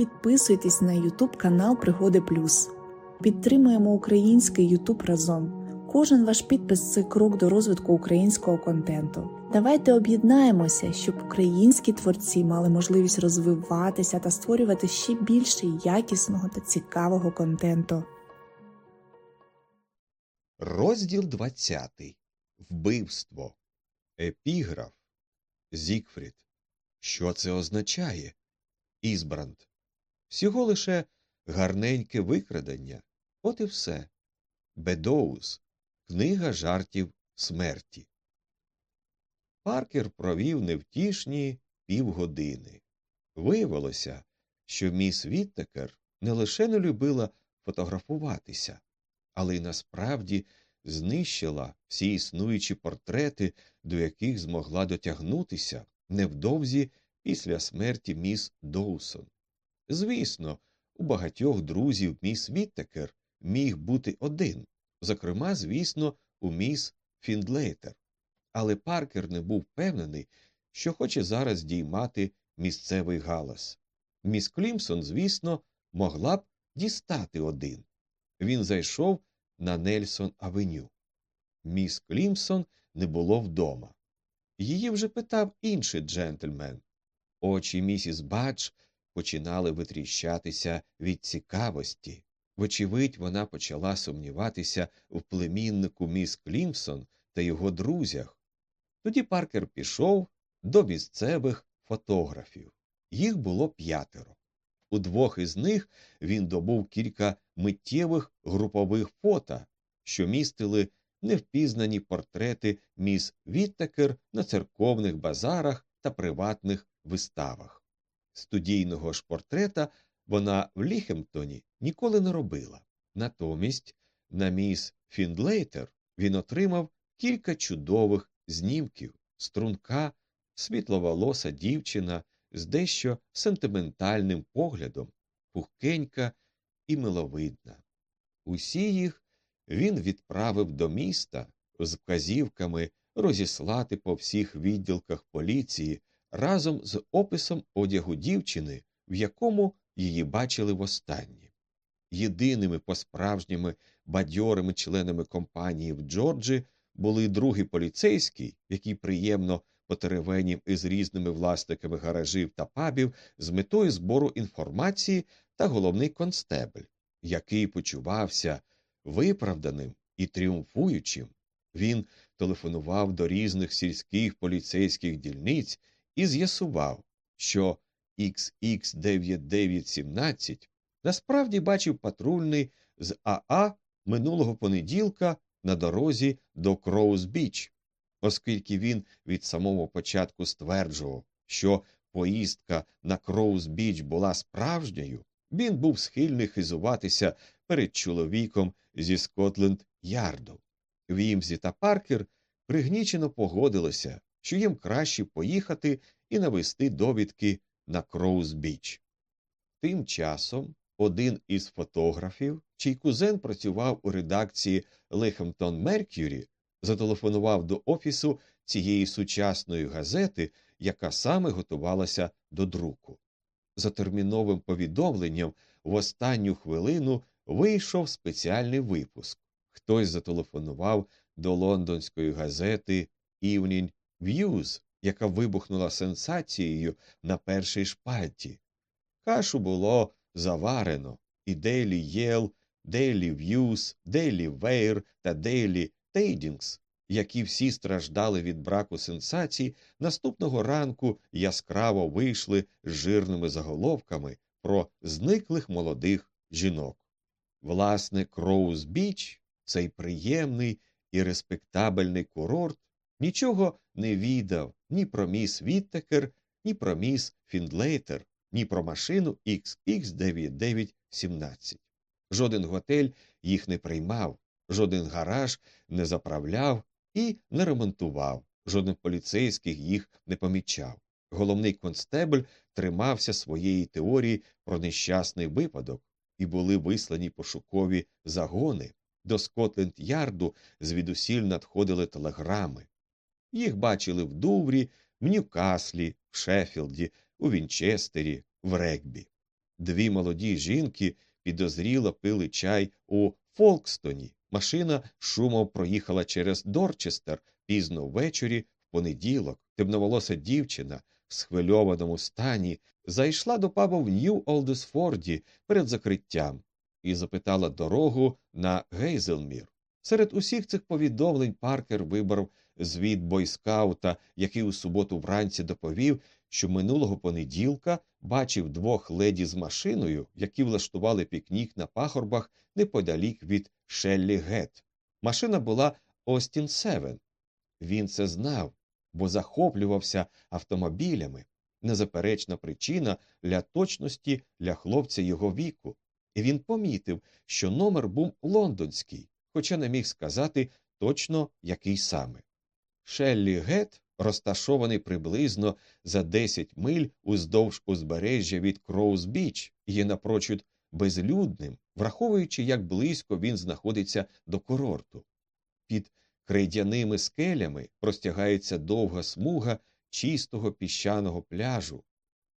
підписуйтесь на YouTube канал Пригоди Плюс. Підтримуємо український YouTube разом. Кожен ваш підпис це крок до розвитку українського контенту. Давайте об'єднаємося, щоб українські творці мали можливість розвиватися та створювати ще більше якісного та цікавого контенту. Розділ 20. Вбивство. Епіграф. Зігфрід. Що це означає? Ізбранд. Всього лише гарненьке викрадення. От і все. Бедоус. Книга жартів смерті. Паркер провів невтішні півгодини. Виявилося, що міс Віттекер не лише не любила фотографуватися, але й насправді знищила всі існуючі портрети, до яких змогла дотягнутися невдовзі після смерті міс Доусон. Звісно, у багатьох друзів міс Віттекер міг бути один, зокрема, звісно, у міс Фіндлейтер. Але Паркер не був впевнений, що хоче зараз діймати місцевий галас. Міс Клімсон, звісно, могла б дістати один. Він зайшов на Нельсон Авеню. Міс Клімсон не було вдома. Її вже питав інший джентльмен. Очі місіс Бадж починали витріщатися від цікавості. Вочевидь, вона почала сумніватися в племіннику міс Клімсон та його друзях. Тоді Паркер пішов до місцевих фотографів. Їх було п'ятеро. У двох із них він добув кілька миттєвих групових фото, що містили невпізнані портрети міс Віттекер на церковних базарах та приватних виставах. Студійного ж портрета вона в Ліхемптоні ніколи не робила. Натомість на міс Фіндлейтер він отримав кілька чудових знімків, струнка, світловолоса дівчина з дещо сентиментальним поглядом, пухкенька і миловидна. Усі їх він відправив до міста з вказівками розіслати по всіх відділках поліції разом з описом одягу дівчини, в якому її бачили востаннє. Єдиними по справжніми бадьорими членами компанії в Джорджі були другий поліцейський, який приємно потеревенів із різними власниками гаражів та пабів з метою збору інформації та головний констебль, який почувався виправданим і тріумфуючим. Він телефонував до різних сільських поліцейських дільниць і з'ясував, що XX9917 насправді бачив патрульний з АА минулого понеділка на дорозі до Кроуз-Біч, оскільки він від самого початку стверджував, що поїздка на Кроуз-Біч була справжньою, він був схильний хизуватися перед чоловіком зі Скотленд Ярду. Вімзі та Паркер пригнічено погодилися, що їм краще поїхати і навести довідки на Кроуз-Біч. Тим часом один із фотографів, чий кузен працював у редакції Лехемтон Меркюрі, зателефонував до офісу цієї сучасної газети, яка саме готувалася до друку. За терміновим повідомленням в останню хвилину вийшов спеціальний випуск. Хтось зателефонував до лондонської газети Evening Views, яка вибухнула сенсацією на першій шпальті. Кашу було заварено, і Daily Yell, Daily Views, Daily Weir та Daily Tidings, які всі страждали від браку сенсацій, наступного ранку яскраво вийшли з жирними заголовками про зниклих молодих жінок. Власне, Кроуз Біч, цей приємний і респектабельний курорт, нічого не відав ні про міс Віттекер, ні про міс Фіндлейтер, ні про машину XX9917. Жоден готель їх не приймав, жоден гараж не заправляв і не ремонтував, жоден поліцейський їх не помічав. Головний констебль тримався своєї теорії про нещасний випадок, і були вислані пошукові загони. До Скотленд Ярду звідусіль надходили телеграми. Їх бачили в Дуврі, в Ньюкаслі, в Шеффілді, у Вінчестері, в Регбі. Дві молоді жінки підозріло пили чай у Фолкстоні. Машина шумом проїхала через Дорчестер пізно ввечері, в понеділок. Темноволоса дівчина в схвильованому стані зайшла до пабу в Нью Олдесфорді перед закриттям і запитала дорогу на Гейзелмір. Серед усіх цих повідомлень Паркер вибрав звіт бойскаута, який у суботу вранці доповів, що минулого понеділка бачив двох леді з машиною, які влаштували пікнік на пахорбах неподалік від Шеллі Гет. Машина була Остін Севен. Він це знав, бо захоплювався автомобілями. Незаперечна причина для точності для хлопця його віку, і він помітив, що номер був лондонський, хоча не міг сказати точно який саме. Шеллі Гет розташований приблизно за 10 миль уздовж узбережжя від Кроуз Біч, є напрочуд безлюдним, враховуючи, як близько він знаходиться до курорту. Під крейдяними скелями простягається довга смуга чистого піщаного пляжу,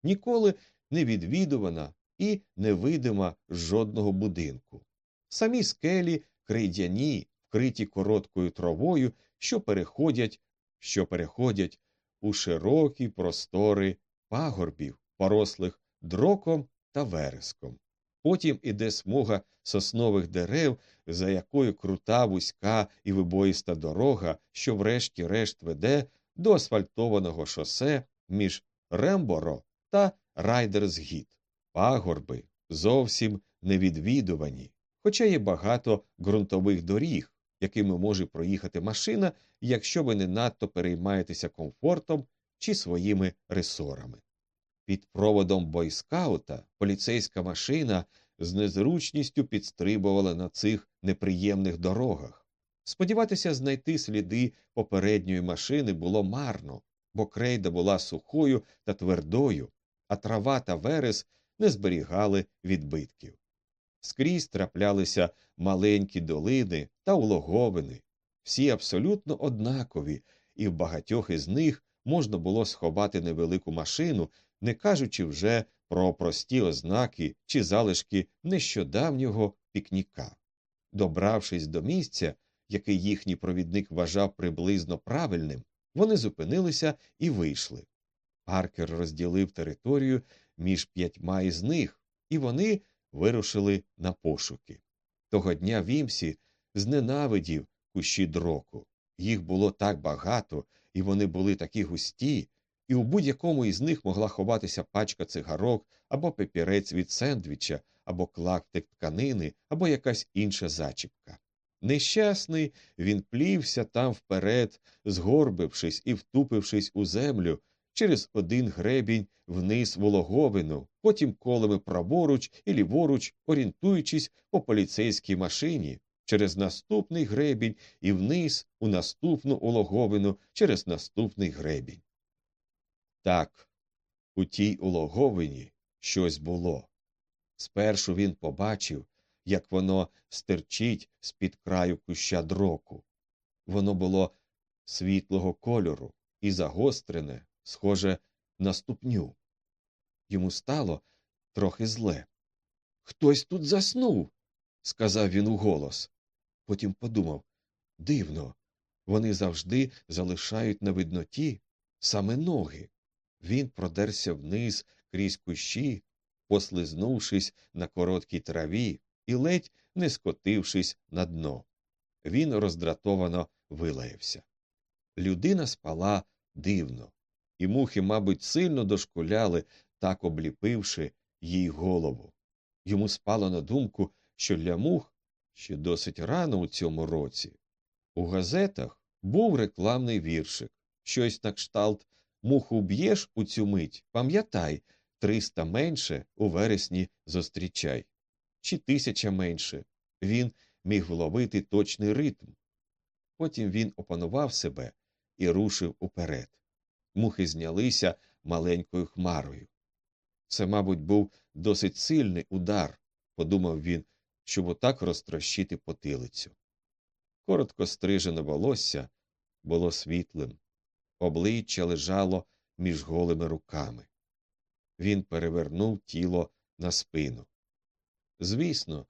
ніколи не відвідувана і невидима жодного будинку. Самі скелі крейдяні, вкриті короткою травою, що переходять, що переходять у широкі простори пагорбів, порослих дроком та вереском. Потім іде смуга соснових дерев, за якою крута вузька і вибоїста дорога, що врешті-решт веде до асфальтованого шосе між Ремборо та Райдерсгіт. Пагорби зовсім невідвідувані, хоча є багато ґрунтових доріг, якими може проїхати машина, якщо ви не надто переймаєтеся комфортом чи своїми ресорами. Під проводом бойскаута поліцейська машина з незручністю підстрибувала на цих неприємних дорогах. Сподіватися знайти сліди попередньої машини було марно, бо крейда була сухою та твердою, а трава та верес не зберігали відбитків. Скрізь траплялися маленькі долини та улоговини, всі абсолютно однакові, і в багатьох із них можна було сховати невелику машину, не кажучи вже про прості ознаки чи залишки нещодавнього пікніка. Добравшись до місця, яке їхній провідник вважав приблизно правильним, вони зупинилися і вийшли. Паркер розділив територію між п'ятьма із них, і вони вирушили на пошуки. Того дня Вімсі зненавидів кущі дроку. Їх було так багато, і вони були такі густі, і у будь-якому із них могла ховатися пачка цигарок або пепірець від сендвіча, або клактик тканини, або якась інша зачіпка. Нещасний він плівся там вперед, згорбившись і втупившись у землю через один гребінь вниз вологовину, потім колами праворуч і ліворуч, орієнтуючись по поліцейській машині, через наступний гребінь і вниз у наступну улоговину через наступний гребінь. Так, у тій улоговині щось було. Спершу він побачив, як воно стирчить з під краю куща дроку. Воно було світлого кольору і загострене, схоже на ступню. Йому стало трохи зле. Хтось тут заснув, сказав він уголос. Потім подумав дивно, вони завжди залишають на видноті саме ноги. Він продерся вниз крізь кущі, послизнувшись на короткій траві і ледь не скотившись на дно. Він роздратовано вилаявся. Людина спала дивно, і мухи, мабуть, сильно дошкуляли, так обліпивши їй голову. Йому спало на думку, що для мух ще досить рано у цьому році. У газетах був рекламний віршик, щось на кшталт муху б'єш у цю мить, пам'ятай, триста менше у вересні зустрічай. Чи тисяча менше. Він міг вловити точний ритм. Потім він опанував себе і рушив уперед. Мухи знялися маленькою хмарою. Це, мабуть, був досить сильний удар, подумав він, щоб отак розтрощити потилицю. Коротко стрижене волосся було світлим, обличчя лежало між голими руками. Він перевернув тіло на спину. Звісно,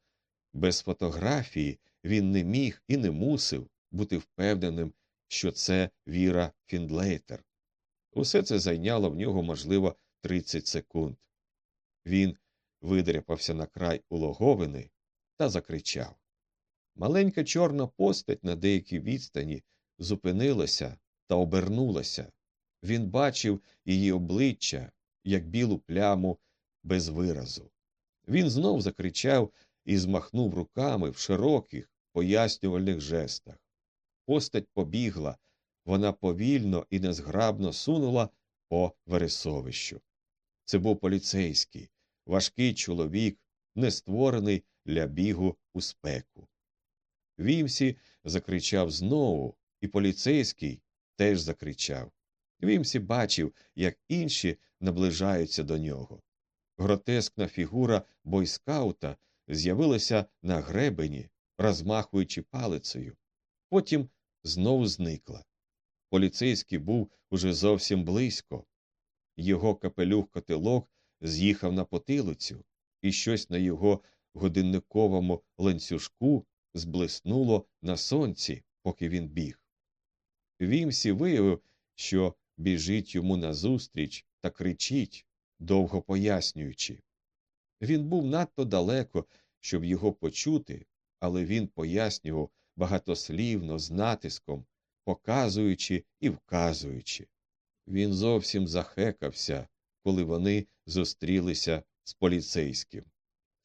без фотографії він не міг і не мусив бути впевненим, що це Віра Фіндлейтер. Усе це зайняло в нього, можливо, 30 секунд. Він видряпався на край улоговини та закричав. Маленька чорна постать на деякій відстані зупинилася та обернулася. Він бачив її обличчя, як білу пляму без виразу. Він знов закричав і змахнув руками в широких, пояснювальних жестах. Постать побігла, вона повільно і незграбно сунула по вересовищу. Це був поліцейський, важкий чоловік, не створений для бігу у спеку. Вімсі закричав знову, і поліцейський теж закричав. Вімсі бачив, як інші наближаються до нього. Гротескна фігура бойскаута з'явилася на гребені, розмахуючи палицею. Потім знову зникла. Поліцейський був уже зовсім близько. Його капелюх котелок з'їхав на потилицю, і щось на його годинниковому ланцюжку зблиснуло на сонці, поки він біг. Вімсі виявив, що біжить йому назустріч та кричить, довго пояснюючи. Він був надто далеко, щоб його почути, але він пояснював багатослівно, з натиском, показуючи і вказуючи. Він зовсім захекався, коли вони зустрілися з поліцейським.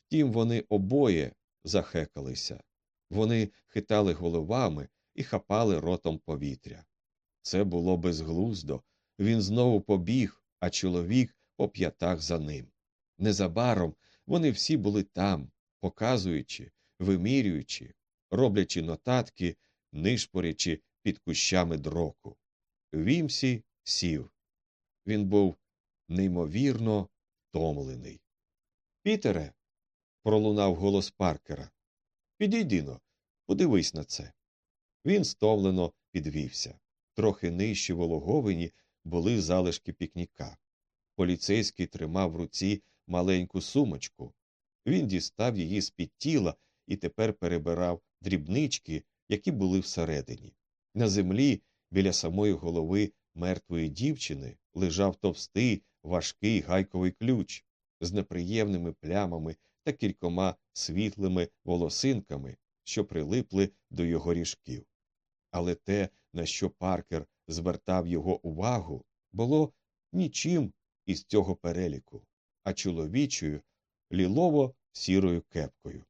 Втім, вони обоє захекалися. Вони хитали головами і хапали ротом повітря. Це було безглуздо. Він знову побіг, а чоловік по п'ятах за ним. Незабаром вони всі були там, показуючи, вимірюючи, роблячи нотатки, нишпорячи під кущами дроку. Вімсі сів. Він був неймовірно втомлений. Пітере. пролунав голос Паркера. Підійди но, подивись на це. Він стомлено підвівся. Трохи нижче вологовині були залишки пікніка. Поліцейський тримав в руці маленьку сумочку. Він дістав її з під тіла і тепер перебирав дрібнички, які були всередині. На землі, біля самої голови мертвої дівчини, лежав товстий, важкий гайковий ключ з неприємними плямами та кількома світлими волосинками, що прилипли до його ріжків. Але те, на що Паркер звертав його увагу, було нічим із цього переліку, а чоловічою лілово сірою кепкою.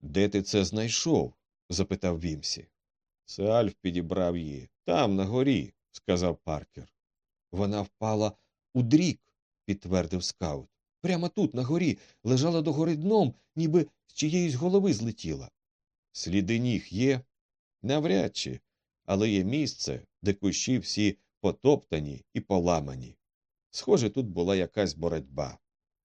Де ти це знайшов? запитав Вімсі. Це Альф підібрав її. Там, на горі, сказав Паркер. Вона впала у дрік, підтвердив скаут. Прямо тут, на горі, лежала догори дном, ніби з чиєїсь голови злетіла. Сліди ніг є? Навряд чи, але є місце, де кущі всі потоптані і поламані. Схоже, тут була якась боротьба.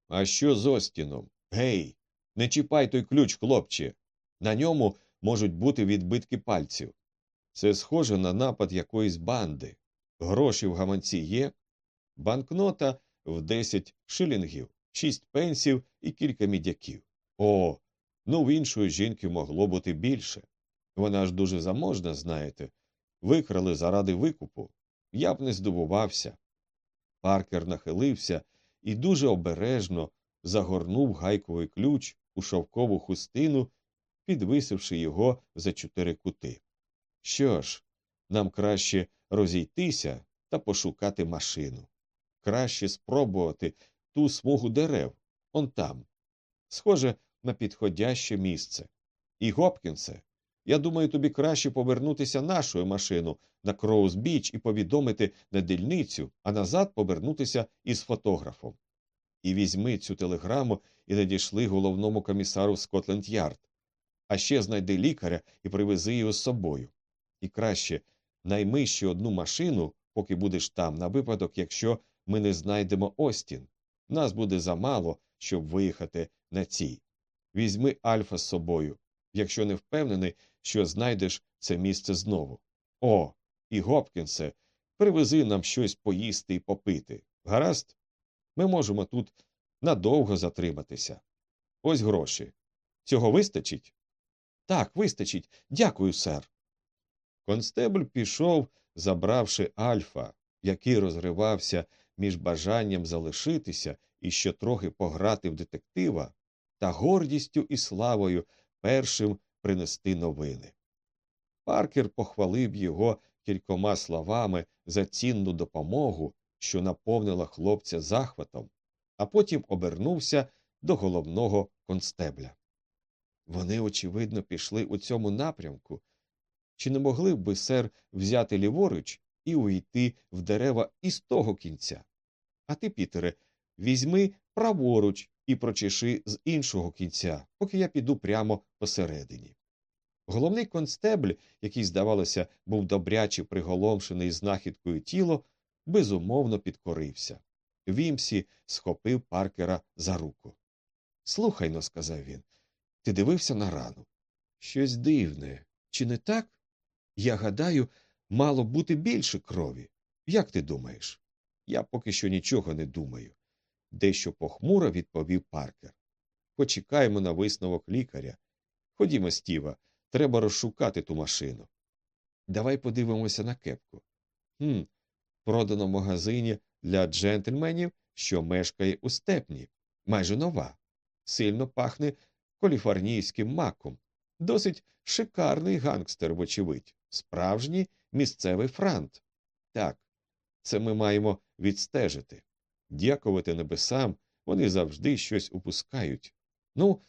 А що з Остіном? Гей, не чіпай той ключ, хлопче. На ньому можуть бути відбитки пальців. Це схоже на напад якоїсь банди. Гроші в гаманці є, банкнота в 10 шилінгів, 6 пенсів і кілька мідяків. О, ну в іншої жінки могло бути більше. Вона ж дуже заможна, знаєте. Викрали заради викупу. Я б не здивувався. Паркер нахилився і дуже обережно загорнув гайковий ключ у шовкову хустину, підвисивши його за чотири кути. Що ж, нам краще розійтися та пошукати машину. Краще спробувати ту смугу дерев он там. Схоже на підходяще місце. І, Гопкінсе, я думаю, тобі краще повернутися нашою машину на Кроуз Біч і повідомити на дільницю, а назад повернутися із фотографом. І візьми цю телеграму і надійшли головному комісару Скотленд Ярд. А ще знайди лікаря і привези його з собою. І краще найми ще одну машину, поки будеш там, на випадок, якщо ми не знайдемо Остін. Нас буде замало, щоб виїхати на цій. Візьми Альфа з собою, якщо не впевнений, що знайдеш це місце знову. О, і Гопкінсе, привези нам щось поїсти і попити. Гаразд? Ми можемо тут надовго затриматися. Ось гроші. Цього вистачить? Так, вистачить. Дякую, сер. Констебль пішов, забравши Альфа, який розривався між бажанням залишитися і ще трохи пограти в детектива, та гордістю і славою першим принести новини. Паркер похвалив його кількома словами за цінну допомогу, що наповнила хлопця захватом, а потім обернувся до головного констебля. Вони, очевидно, пішли у цьому напрямку. Чи не могли б сер, взяти ліворуч і уйти в дерева із того кінця? А ти, Пітере, візьми праворуч і прочеши з іншого кінця, поки я піду прямо посередині. Головний констебль, який, здавалося, був добряче приголомшений знахідкою тіло, безумовно підкорився. Вімсі схопив паркера за руку. Слухай но, сказав він, ти дивився на рану. Щось дивне, чи не так? Я гадаю, мало бути більше крові. Як ти думаєш? Я поки що нічого не думаю. Дещо похмуро відповів паркер. Почекаємо на висновок лікаря. Ходімо, Стіва, треба розшукати ту машину. Давай подивимося на кепку. Хм, продано в магазині для джентльменів, що мешкає у степні, майже нова, сильно пахне каліфорнійським маком, досить шикарний гангстер, вочевидь, справжній місцевий франт. Так, це ми маємо відстежити. Дякувати небесам, вони завжди щось упускають. Ну,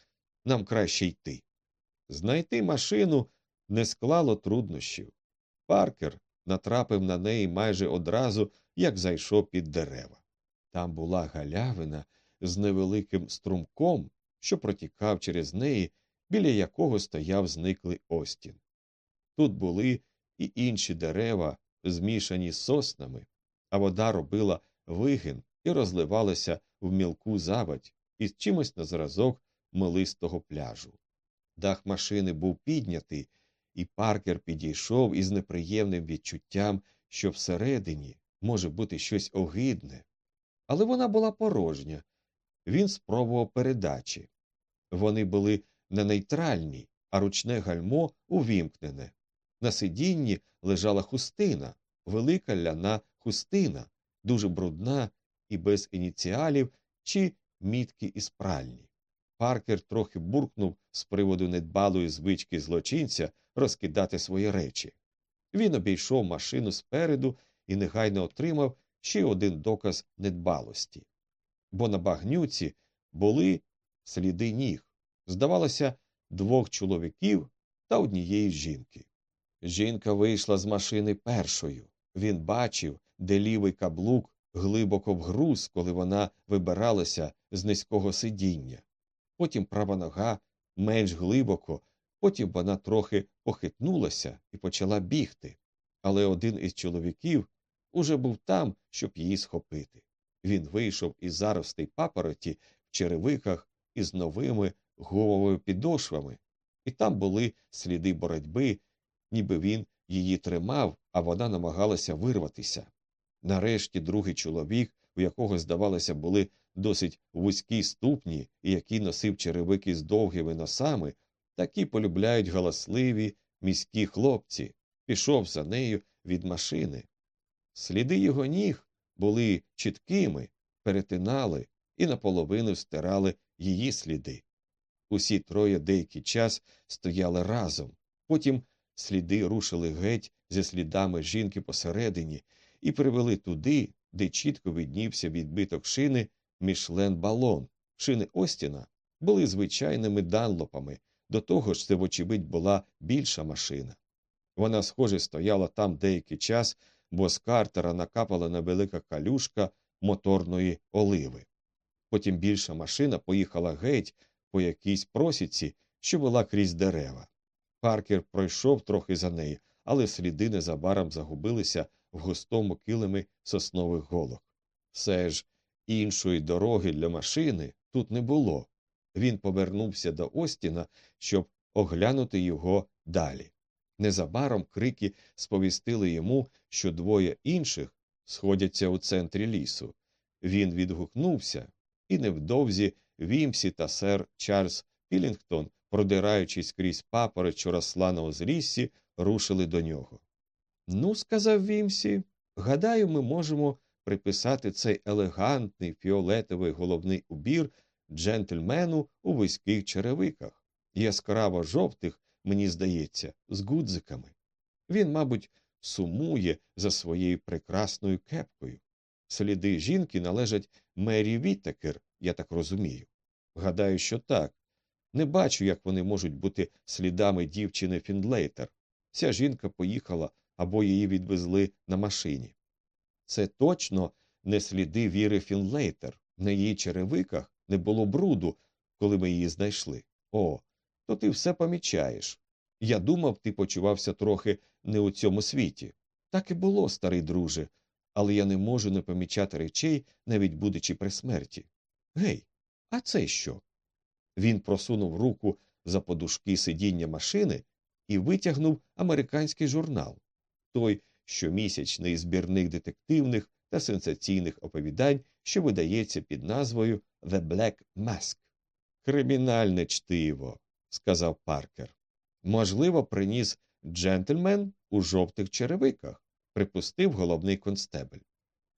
нам краще йти. Знайти машину не склало труднощів. Паркер натрапив на неї майже одразу, як зайшов під дерева. Там була галявина з невеликим струмком, що протікав через неї, біля якого стояв зниклий Остін. Тут були і інші дерева, змішані з соснами, а вода робила вигин і розливалася в мілку завадь із чимось на зразок милистого пляжу. Дах машини був піднятий, і паркер підійшов із неприємним відчуттям, що всередині може бути щось огидне. Але вона була порожня. Він спробував передачі. Вони були не нейтральні, а ручне гальмо увімкнене. На сидінні лежала хустина, велика ляна хустина, дуже брудна і без ініціалів чи мітки із пральні. Паркер трохи буркнув з приводу недбалої звички злочинця розкидати свої речі. Він обійшов машину спереду і негайно отримав ще один доказ недбалості. Бо на багнюці були сліди ніг, здавалося, двох чоловіків та однієї жінки. Жінка вийшла з машини першою. Він бачив, де лівий каблук глибоко вгруз, коли вона вибиралася з низького сидіння. Потім права нога менш глибоко, потім вона трохи похитнулася і почала бігти. Але один із чоловіків уже був там, щоб її схопити. Він вийшов із заростей папороті в черевиках із новими гумовими підошвами, і там були сліди боротьби, ніби він її тримав, а вона намагалася вирватися. Нарешті другий чоловік, у якого, здавалося, були досить вузькі ступні і який носив черевики з довгими носами, такі полюбляють галасливі міські хлопці, пішов за нею від машини. Сліди його ніг були чіткими, перетинали і наполовину стирали її сліди. Усі троє деякий час стояли разом, потім сліди рушили геть зі слідами жінки посередині і привели туди, де чітко віднівся відбиток шини мішлен балон. Шини Остіна були звичайними данлопами, до того ж це, вочевидь, була більша машина. Вона, схоже, стояла там деякий час, бо з картера накапала невелика калюшка моторної оливи. Потім більша машина поїхала геть по якійсь просіці, що була крізь дерева. Паркер пройшов трохи за нею, але сліди незабаром загубилися в густому килимі соснових голок. Все ж іншої дороги для машини тут не було. Він повернувся до Остіна, щоб оглянути його далі. Незабаром крики сповістили йому, що двоє інших сходяться у центрі лісу. Він відгукнувся, і невдовзі Вімсі та сер Чарльз Пілінгтон, продираючись крізь папороть, що росла на узліссі, рушили до нього. Ну, сказав Вімсі, гадаю, ми можемо приписати цей елегантний фіолетовий головний убір джентльмену у вузьких черевиках, яскраво жовтих, мені здається, з гудзиками. Він, мабуть, сумує за своєю прекрасною кепкою. Сліди жінки належать Мері Віттекер, я так розумію. Гадаю, що так. Не бачу, як вони можуть бути слідами дівчини Фіндлейтер. Ця жінка поїхала або її відвезли на машині. Це точно не сліди віри Фінлейтер. На її черевиках не було бруду, коли ми її знайшли. О, то ти все помічаєш. Я думав, ти почувався трохи не у цьому світі. Так і було, старий друже, але я не можу не помічати речей, навіть будучи при смерті. Гей, а це що? Він просунув руку за подушки сидіння машини і витягнув американський журнал той щомісячний збірник детективних та сенсаційних оповідань, що видається під назвою The Black Mask. Кримінальне чтиво, сказав Паркер. Можливо, приніс джентльмен у жовтих черевиках, припустив головний констебель.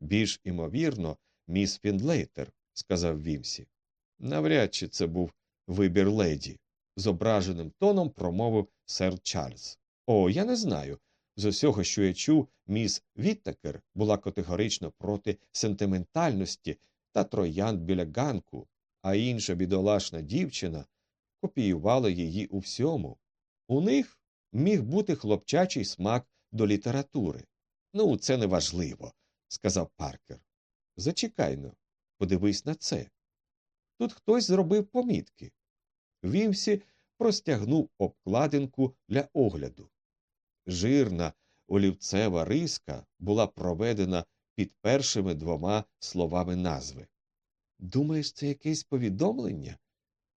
Більш імовірно, міс Фіндлейтер, сказав Вімсі. Навряд чи це був вибір леді, зображеним тоном промовив сер Чарльз. О, я не знаю. З усього, що я чув, міс Віттекер була категорично проти сентиментальності та троянд біля ганку, а інша бідолашна дівчина копіювала її у всьому. У них міг бути хлопчачий смак до літератури. Ну, це не важливо, сказав Паркер. Зачекайно, подивись на це. Тут хтось зробив помітки. Вімсі простягнув обкладинку для огляду. Жирна олівцева риска була проведена під першими двома словами назви. Думаєш, це якесь повідомлення?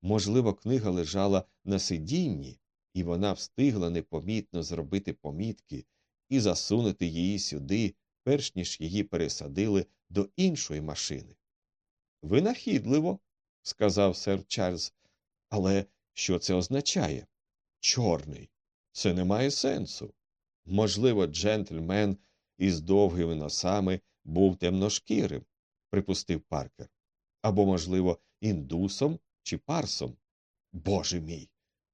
Можливо, книга лежала на сидінні, і вона встигла непомітно зробити помітки і засунути її сюди, перш ніж її пересадили до іншої машини. Винахідливо, сказав сер Чарльз, але що це означає? Чорний. Це не має сенсу. Можливо, джентльмен із довгими носами був темношкірим, припустив Паркер, або, можливо, індусом чи парсом. Боже мій.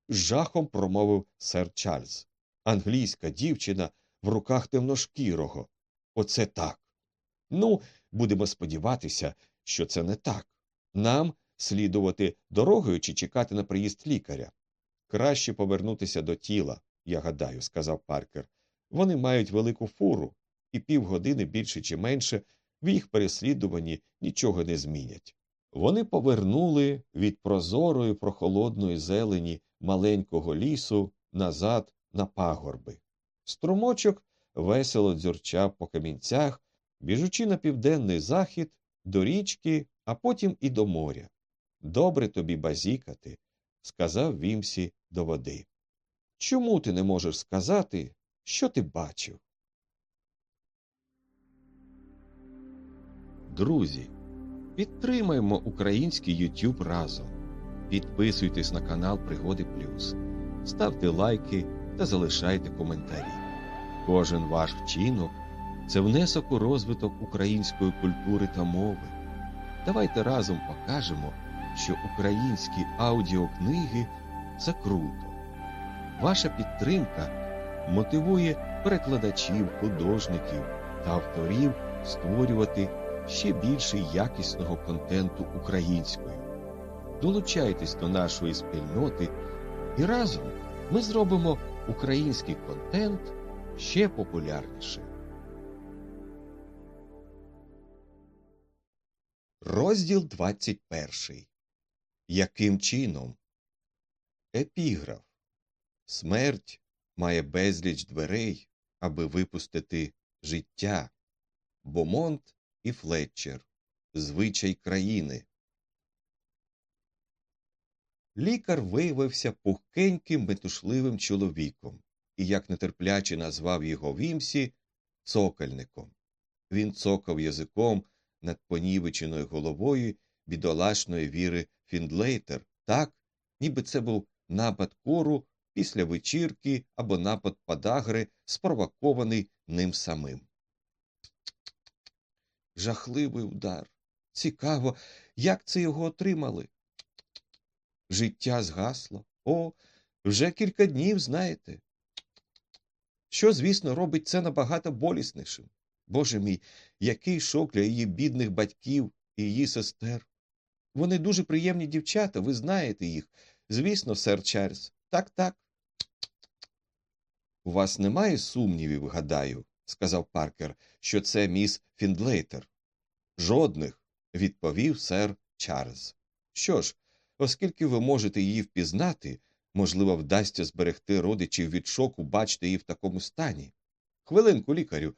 жахом промовив сер Чарльз. Англійська дівчина в руках темношкірого. Оце так. Ну, будемо сподіватися, що це не так. Нам слідувати дорогою чи чекати на приїзд лікаря. Краще повернутися до тіла, я гадаю, сказав Паркер. Вони мають велику фуру, і півгодини більше чи менше в їх переслідуванні нічого не змінять. Вони повернули від прозорої прохолодної зелені маленького лісу назад на пагорби. Струмочок весело дзюрчав по камінцях, біжучи на південний захід, до річки, а потім і до моря. Добре тобі базікати, сказав Вімсі до води. Чому ти не можеш сказати, що ти бачив? Друзі, підтримаймо український YouTube разом. Підписуйтесь на канал Пригоди Плюс, ставте лайки та залишайте коментарі. Кожен ваш вчинок це внесок у розвиток української культури та мови. Давайте разом покажемо, що українські аудіокниги це круто. Ваша підтримка мотивує перекладачів, художників та авторів створювати ще більше якісного контенту українською. Долучайтесь до нашої спільноти, і разом ми зробимо український контент ще популярнішим. Розділ 21. Яким чином? Епіграф Смерть має безліч дверей, аби випустити життя. Бомонт і Флетчер. Звичай країни. Лікар виявився пухкеньким метушливим чоловіком і, як нетерпляче назвав його Вімсі, цокольником. Він цокав язиком над понівеченою головою бідолашної віри Фіндлейтер, так, ніби це був напад кору після вечірки або напад подагри, спровокований ним самим. Жахливий удар. Цікаво, як це його отримали. Життя згасло. О, вже кілька днів, знаєте. Що, звісно, робить це набагато боліснішим. Боже мій, який шок для її бідних батьків і її сестер. Вони дуже приємні дівчата, ви знаєте їх. Звісно, сер Чарльз. Так, так. У вас немає сумнівів, гадаю, сказав Паркер, що це міс Фіндлейтер. Жодних, відповів сер Чарльз. Що ж, оскільки ви можете її впізнати, можливо, вдасться зберегти родичів від шоку, бачити її в такому стані. Хвилинку, лікарю.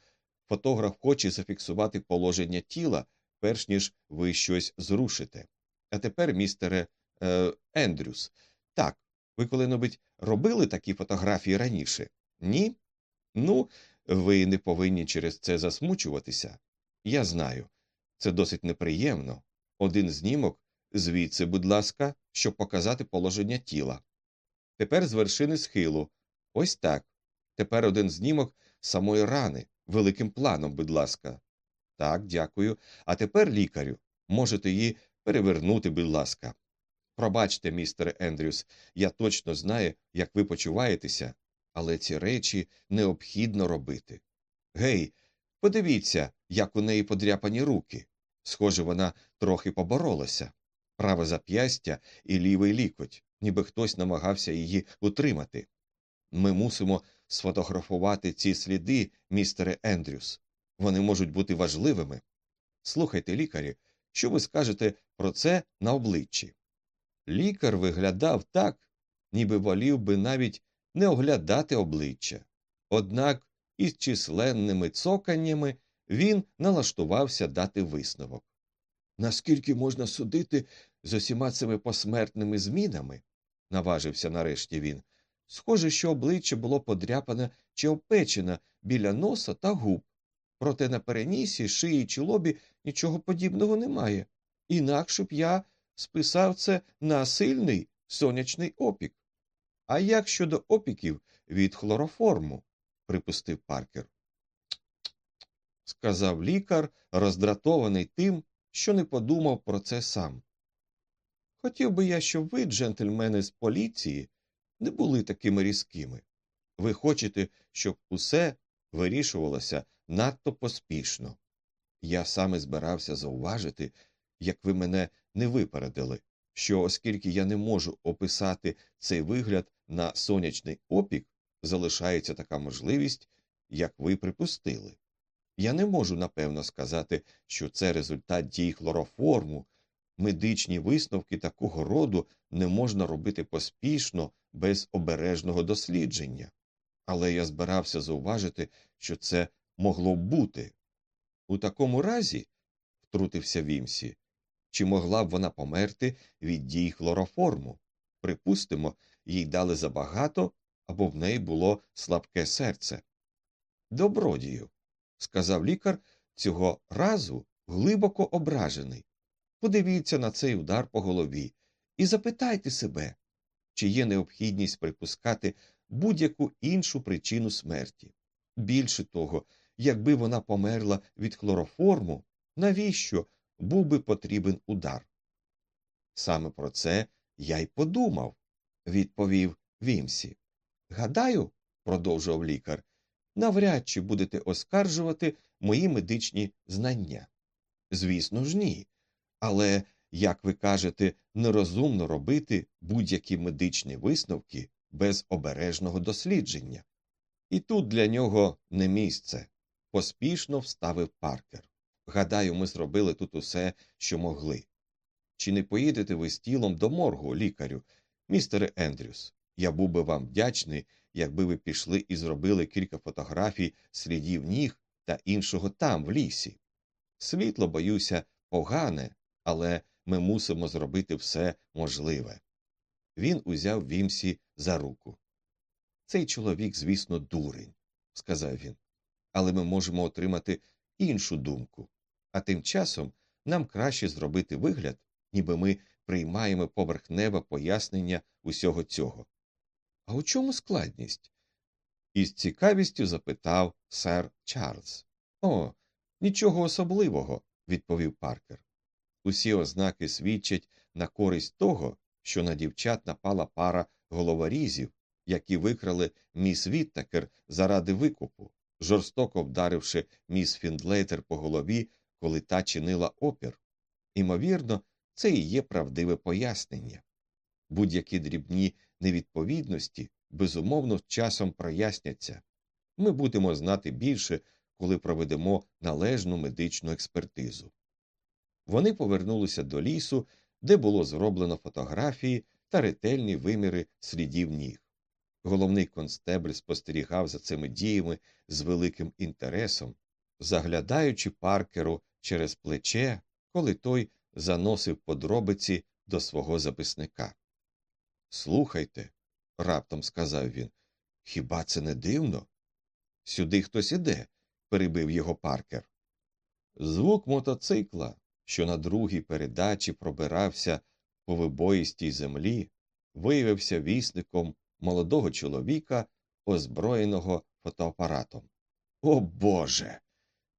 Фотограф хоче зафіксувати положення тіла, перш ніж ви щось зрушите. А тепер, містере е, Ендрюс, так, ви коли-небудь робили такі фотографії раніше? Ні? Ну, ви не повинні через це засмучуватися. Я знаю. Це досить неприємно. Один знімок звідси, будь ласка, щоб показати положення тіла. Тепер з вершини схилу. Ось так. Тепер один знімок самої рани, великим планом, будь ласка. Так, дякую. А тепер, лікарю, можете її перевернути, будь ласка. Пробачте, містере Ендрюс, я точно знаю, як ви почуваєтеся, але ці речі необхідно робити. Гей, подивіться, як у неї подряпані руки. Схоже, вона трохи поборолася. Праве зап'ястя і лівий лікоть, ніби хтось намагався її утримати. Ми мусимо сфотографувати ці сліди, містере Ендрюс. Вони можуть бути важливими. Слухайте, лікарі, що ви скажете про це на обличчі? Лікар виглядав так, ніби волів би навіть не оглядати обличчя. Однак із численними цоканнями він налаштувався дати висновок. Наскільки можна судити з усіма цими посмертними змінами? наважився нарешті він. Схоже, що обличчя було подряпане чи опечене біля носа та губ. Проте на перенісі, шиї чи лобі нічого подібного немає. Інакше б я списав це на сильний сонячний опік. А як щодо опіків від хлороформу? припустив Паркер. Сказав лікар, роздратований тим, що не подумав про це сам. Хотів би я, щоб ви, джентльмени з поліції, не були такими різкими. Ви хочете, щоб усе вирішувалося надто поспішно. Я саме збирався зауважити, як ви мене не випередили, що оскільки я не можу описати цей вигляд на сонячний опік, залишається така можливість, як ви припустили. Я не можу напевно сказати, що це результат дій хлороформу. Медичні висновки такого роду не можна робити поспішно, без обережного дослідження. Але я збирався зауважити, що це могло б бути. У такому разі, втрутився Вімсі, чи могла б вона померти від дій хлороформу? Припустимо, їй дали забагато або в неї було слабке серце. Добродію, сказав лікар, цього разу глибоко ображений. Подивіться на цей удар по голові і запитайте себе, чи є необхідність припускати будь-яку іншу причину смерті. Більше того, якби вона померла від хлороформу, навіщо був би потрібен удар? Саме про це я й подумав, відповів Вімсі. Гадаю, продовжував лікар, навряд чи будете оскаржувати мої медичні знання. Звісно ж, ні. Але, як ви кажете, нерозумно робити будь-які медичні висновки без обережного дослідження. І тут для нього не місце. Поспішно вставив паркер. Гадаю, ми зробили тут усе, що могли. Чи не поїдете ви з тілом до моргу, лікарю, містере Ендрюс? Я був би вам вдячний, якби ви пішли і зробили кілька фотографій слідів ніг та іншого там, в лісі. Світло, боюся, погане, але ми мусимо зробити все можливе. Він узяв Вімсі за руку. Цей чоловік, звісно, дурень, сказав він, але ми можемо отримати іншу думку, а тим часом нам краще зробити вигляд, ніби ми приймаємо поверхневе пояснення усього цього. А у чому складність? із цікавістю запитав сер Чарльз. О, нічого особливого, відповів Паркер. Усі ознаки свідчать на користь того, що на дівчат напала пара головорізів, які викрали міс Віттакер заради викупу, жорстоко вдаривши міс Фіндлейтер по голові, коли та чинила опір. Імовірно, це і є правдиве пояснення. Будь-які дрібні невідповідності безумовно часом проясняться. Ми будемо знати більше, коли проведемо належну медичну експертизу. Вони повернулися до лісу, де було зроблено фотографії та ретельні виміри слідів ніг. Головний констебль спостерігав за цими діями з великим інтересом, заглядаючи паркеру через плече, коли той заносив подробиці до свого записника. Слухайте, раптом сказав він, хіба це не дивно? Сюди хтось іде, перебив його паркер. Звук мотоцикла, що на другій передачі пробирався по вибоїстій землі, виявився вісником молодого чоловіка, озброєного фотоапаратом. О Боже.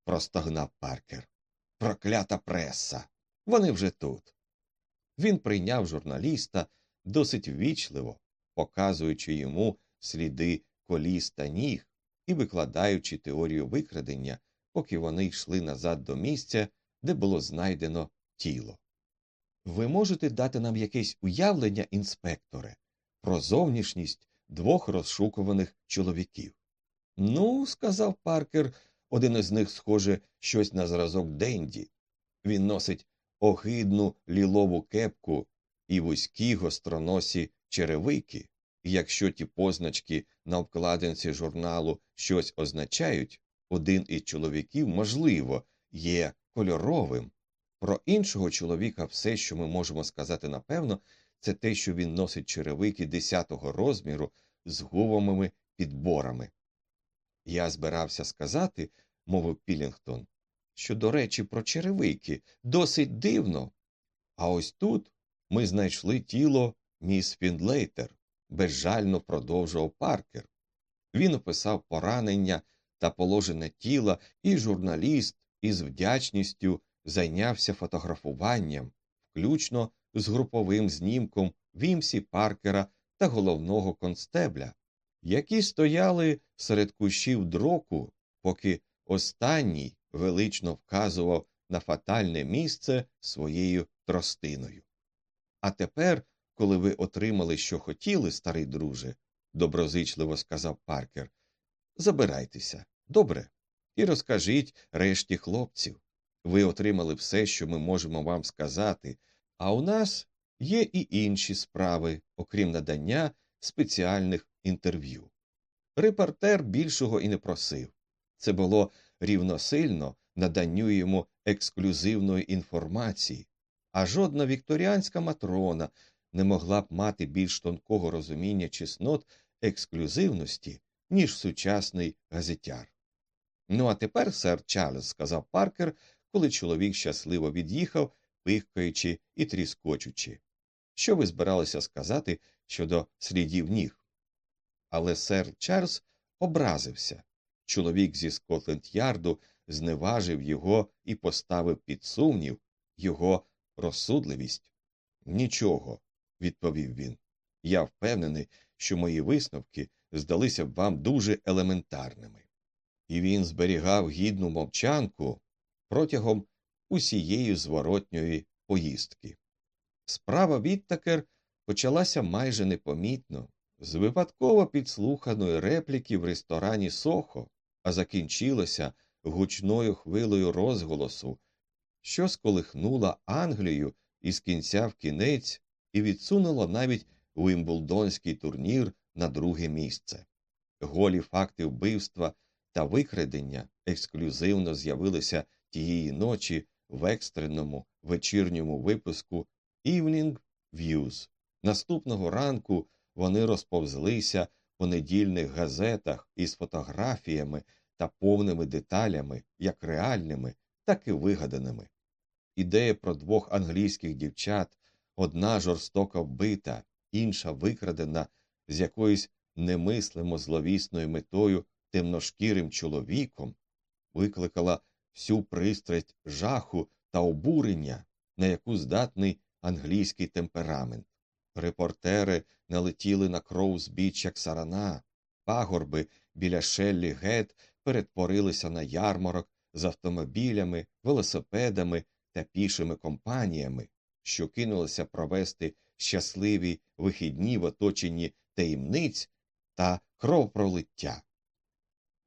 простогнав паркер. Проклята преса. Вони вже тут. Він прийняв журналіста досить ввічливо, показуючи йому сліди коліс та ніг і викладаючи теорію викрадення, поки вони йшли назад до місця, де було знайдено тіло. Ви можете дати нам якесь уявлення, інспекторе, про зовнішність двох розшукуваних чоловіків. Ну, сказав Паркер, один із них, схоже, щось на зразок Денді. Він носить огидну лілову кепку і вузькі гостроносі черевики, і якщо ті позначки на обкладинці журналу щось означають, один із чоловіків, можливо, є кольоровим. Про іншого чоловіка все, що ми можемо сказати напевно, це те, що він носить черевики десятого розміру з гумовими підборами. Я збирався сказати, мовив Пілінгтон, що, до речі, про черевики досить дивно. А ось тут ми знайшли тіло міс Фіндлейтер, безжально продовжував Паркер. Він описав поранення та положення тіла, і журналіст із вдячністю зайнявся фотографуванням, включно з груповим знімком Вімсі Паркера та головного констебля, які стояли серед кущів дроку, поки останній велично вказував на фатальне місце своєю тростиною. А тепер, коли ви отримали, що хотіли, старий друже, доброзичливо сказав Паркер, забирайтеся, добре, і розкажіть решті хлопців. Ви отримали все, що ми можемо вам сказати, а у нас є і інші справи, окрім надання спеціальних інтерв'ю. Репортер більшого і не просив. Це було рівносильно наданню йому ексклюзивної інформації, а жодна вікторіанська матрона не могла б мати більш тонкого розуміння чеснот ексклюзивності, ніж сучасний газетяр. Ну, а тепер, сер Чарльз, сказав Паркер, коли чоловік щасливо від'їхав, пихкаючи і тріскочучи. Що ви збиралися сказати щодо слідів ніг? Але сер Чарльз образився. Чоловік зі Скотленд Ярду зневажив його і поставив під сумнів його розсудливість. Нічого, відповів він. Я впевнений, що мої висновки здалися б вам дуже елементарними. І він зберігав гідну мовчанку протягом усієї зворотньої поїздки. Справа Віттакер почалася майже непомітно, з випадково підслуханої репліки в ресторані Сохо, а закінчилася гучною хвилою розголосу, що сколихнула Англію із кінця в кінець і відсунула навіть Уімблдонський турнір на друге місце. Голі факти вбивства та викрадення ексклюзивно з'явилися тієї ночі в екстреному вечірньому випуску Evening Views. Наступного ранку вони розповзлися по недільних газетах із фотографіями та повними деталями, як реальними, так і вигаданими. Ідея про двох англійських дівчат, одна жорстоко вбита, інша викрадена з якоюсь немислимо зловісною метою темношкірим чоловіком, викликала всю пристрасть жаху та обурення, на яку здатний англійський темперамент. Репортери налетіли на Кроузбіч, як сарана, пагорби біля Шеллі Гет перетворилися на ярмарок з автомобілями, велосипедами та пішими компаніями, що кинулися провести щасливі вихідні в оточенні таємниць та кровопролиття.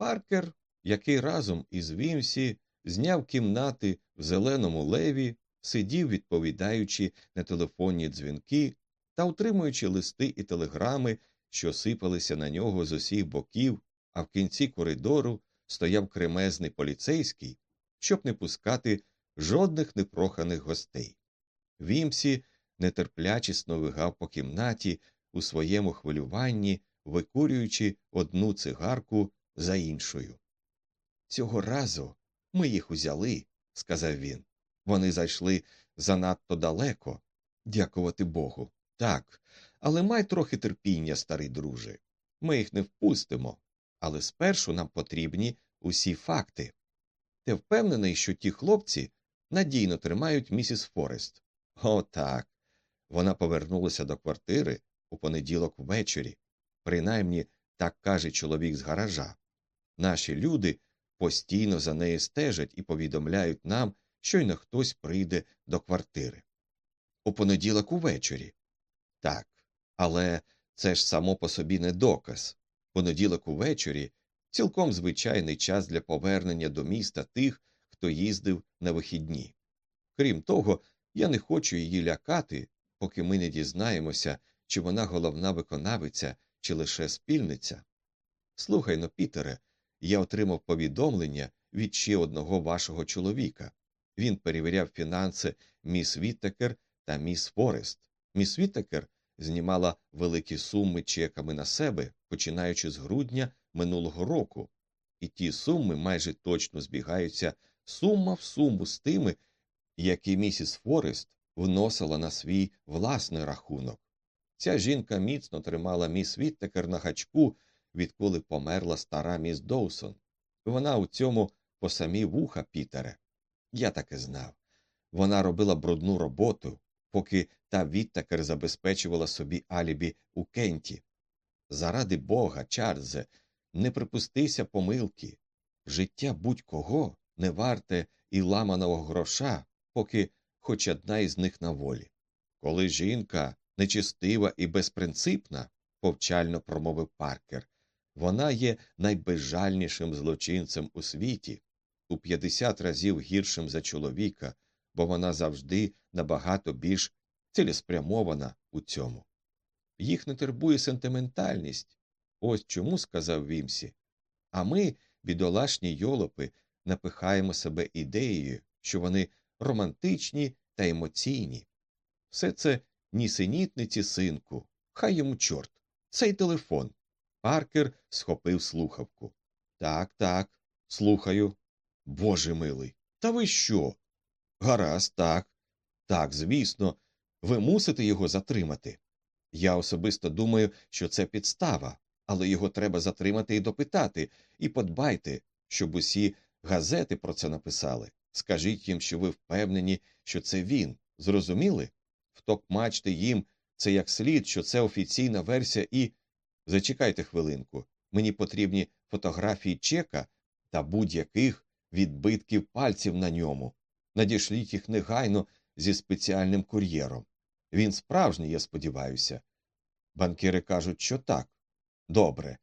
Паркер, який разом із Вімсі зняв кімнати в зеленому леві, сидів, відповідаючи на телефонні дзвінки та утримуючи листи і телеграми, що сипалися на нього з усіх боків, а в кінці коридору стояв кремезний поліцейський, щоб не пускати жодних непроханих гостей. Вімсі нетерпляче сновигав по кімнаті у своєму хвилюванні, викурюючи одну цигарку за іншою. Цього разу ми їх узяли, сказав він. Вони зайшли занадто далеко, дякувати Богу. Так, але май трохи терпіння, старий друже. Ми їх не впустимо, але спершу нам потрібні усі факти. Ти впевнений, що ті хлопці надійно тримають місіс Форест? О, так. Вона повернулася до квартири у понеділок ввечері. Принаймні, так каже чоловік з гаража. Наші люди постійно за нею стежать і повідомляють нам, щойно хтось прийде до квартири. У понеділок увечері. Так, але це ж само по собі не доказ. Понеділок увечері цілком звичайний час для повернення до міста тих, хто їздив на вихідні. Крім того, я не хочу її лякати, поки ми не дізнаємося, чи вона головна виконавиця, чи лише спільниця. Слухай но, Пітере, я отримав повідомлення від ще одного вашого чоловіка. Він перевіряв фінанси міс Віттекер та міс Форест. Міс Віттекер знімала великі суми чеками на себе, починаючи з грудня минулого року, і ті суми майже точно збігаються сума в суму з тими, які місіс Форест вносила на свій власний рахунок. Ця жінка міцно тримала міс Віттекер на гачку, відколи померла стара міс Доусон. Вона у цьому по самі вуха Пітере. Я таки знав. Вона робила брудну роботу, поки та Віттекер забезпечувала собі алібі у Кенті. Заради бога, Чарльзе, не припустися помилки. Життя будь-кого не варте і ламаного гроша, поки хоч одна із них на волі. Коли жінка нечистива і безпринципна, повчально промовив Паркер, вона є найбезжальнішим злочинцем у світі, у 50 разів гіршим за чоловіка, бо вона завжди набагато більш цілеспрямована у цьому. Їх не турбує сентиментальність. Ось чому сказав Вімсі. А ми, бідолашні йолопи, напихаємо себе ідеєю, що вони романтичні та емоційні. Все це нісенітниці, синку, хай йому чорт. Цей телефон. Паркер схопив слухавку. Так, так, слухаю. Боже милий, та ви що? Гаразд, так. Так, звісно, ви мусите його затримати. Я особисто думаю, що це підстава, але його треба затримати і допитати, і подбайте, щоб усі газети про це написали. Скажіть їм, що ви впевнені, що це він. Зрозуміли? Втокмачте їм це як слід, що це офіційна версія і. Зачекайте хвилинку. Мені потрібні фотографії чека та будь-яких відбитків пальців на ньому. Надішліть їх негайно зі спеціальним кур'єром. Він справжній, я сподіваюся. Банкіри кажуть, що так. Добре.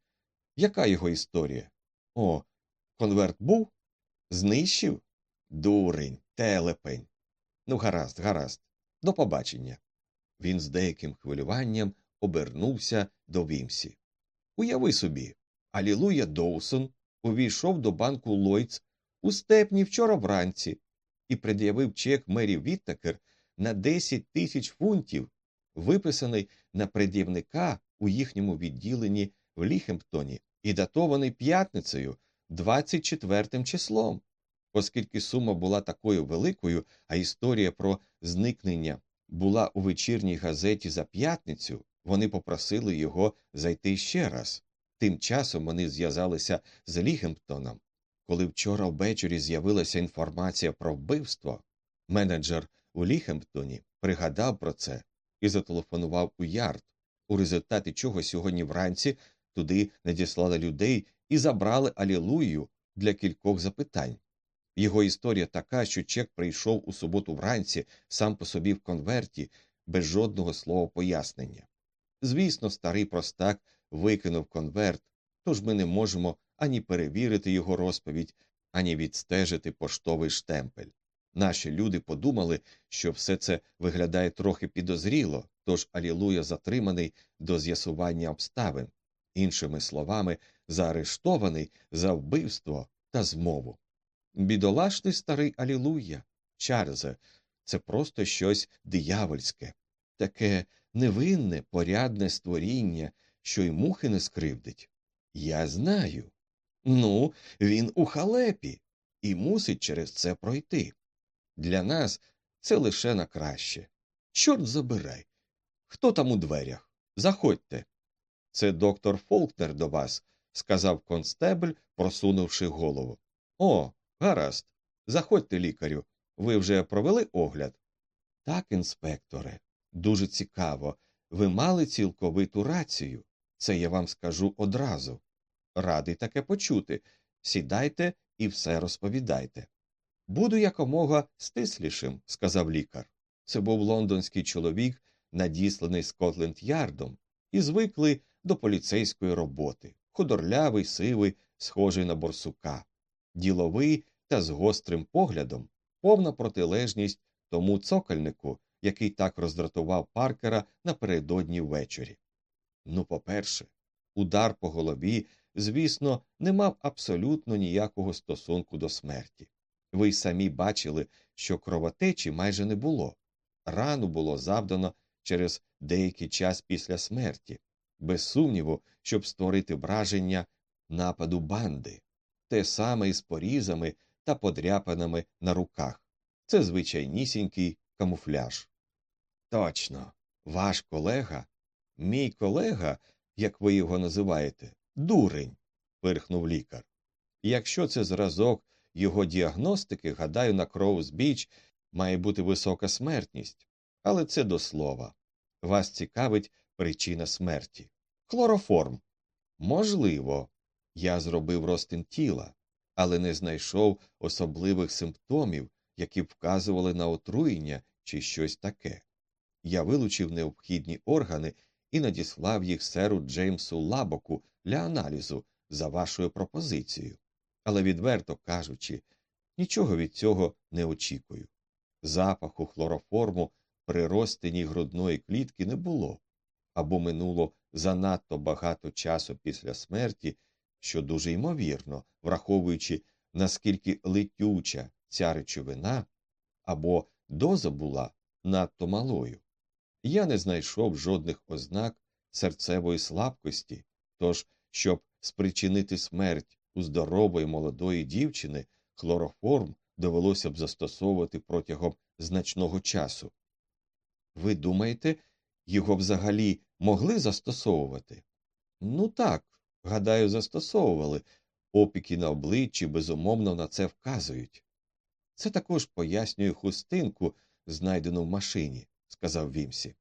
Яка його історія? О, конверт був? Знищив? Дурень, телепень. Ну, гаразд, гаразд. До побачення. Він з деяким хвилюванням обернувся до Вімсі. Уяви собі, Алілуя Доусон увійшов до банку Лойц у степні вчора вранці і пред'явив чек Мері Віттакер на 10 тисяч фунтів, виписаний на пред'явника у їхньому відділенні в Ліхемптоні і датований п'ятницею 24 числом. Оскільки сума була такою великою, а історія про зникнення була у вечірній газеті за п'ятницю, вони попросили його зайти ще раз. Тим часом вони зв'язалися з Лігемптоном. Коли вчора ввечері з'явилася інформація про вбивство, менеджер у Лігемптоні пригадав про це і зателефонував у ярд, у результаті чого сьогодні вранці туди надіслали людей і забрали алілую для кількох запитань. Його історія така, що чек прийшов у суботу вранці сам по собі в конверті, без жодного слова пояснення. Звісно, старий простак викинув конверт, тож ми не можемо ані перевірити його розповідь, ані відстежити поштовий штемпель. Наші люди подумали, що все це виглядає трохи підозріло, тож Алілуя затриманий до з'ясування обставин, іншими словами, заарештований за вбивство та змову. Бідолашний старий Алілуя, Чарльзе, це просто щось диявольське, таке невинне, порядне створіння, що й мухи не скривдить. Я знаю. Ну, він у халепі і мусить через це пройти. Для нас це лише на краще. Чорт забирай. Хто там у дверях? Заходьте. Це доктор Фолкнер до вас, сказав констебль, просунувши голову. О, гаразд. Заходьте, лікарю. Ви вже провели огляд? Так, інспекторе, дуже цікаво. Ви мали цілковиту рацію. Це я вам скажу одразу. Радий таке почути. Сідайте і все розповідайте. Буду якомога стислішим, сказав лікар. Це був лондонський чоловік, надісланий Скотленд Ярдом, і звиклий до поліцейської роботи, худорлявий, сивий, схожий на борсука, діловий та з гострим поглядом, повна протилежність тому цокольнику, який так роздратував Паркера напередодні ввечері. Ну, по перше, удар по голові, звісно, не мав абсолютно ніякого стосунку до смерті. Ви й самі бачили, що кровотечі майже не було. Рану було завдано через деякий час після смерті, без сумніву, щоб створити враження нападу банди, те саме із порізами та подряпинами на руках. Це звичайнісінький камуфляж. Точно, ваш колега, мій колега, як ви його називаєте, дурень, пирхнув лікар. Якщо це зразок його діагностики, гадаю, на Кроуз-Біч має бути висока смертність, але це до слова. Вас цікавить причина смерті. Хлороформ. Можливо, я зробив розтин тіла, але не знайшов особливих симптомів, які б вказували на отруєння чи щось таке. Я вилучив необхідні органи і надіслав їх серу Джеймсу Лабоку для аналізу за вашою пропозицією але, відверто кажучи, нічого від цього не очікую. Запаху хлороформу при розтині грудної клітки не було або минуло занадто багато часу після смерті, що дуже ймовірно, враховуючи, наскільки летюча ця речовина, або доза була надто малою. Я не знайшов жодних ознак серцевої слабкості, тож, щоб спричинити смерть у здорової молодої дівчини хлороформ довелося б застосовувати протягом значного часу. Ви думаєте, його взагалі могли застосовувати? Ну так, гадаю, застосовували. Опіки на обличчі безумовно на це вказують. Це також пояснює хустинку, знайдену в машині, сказав Вімсі.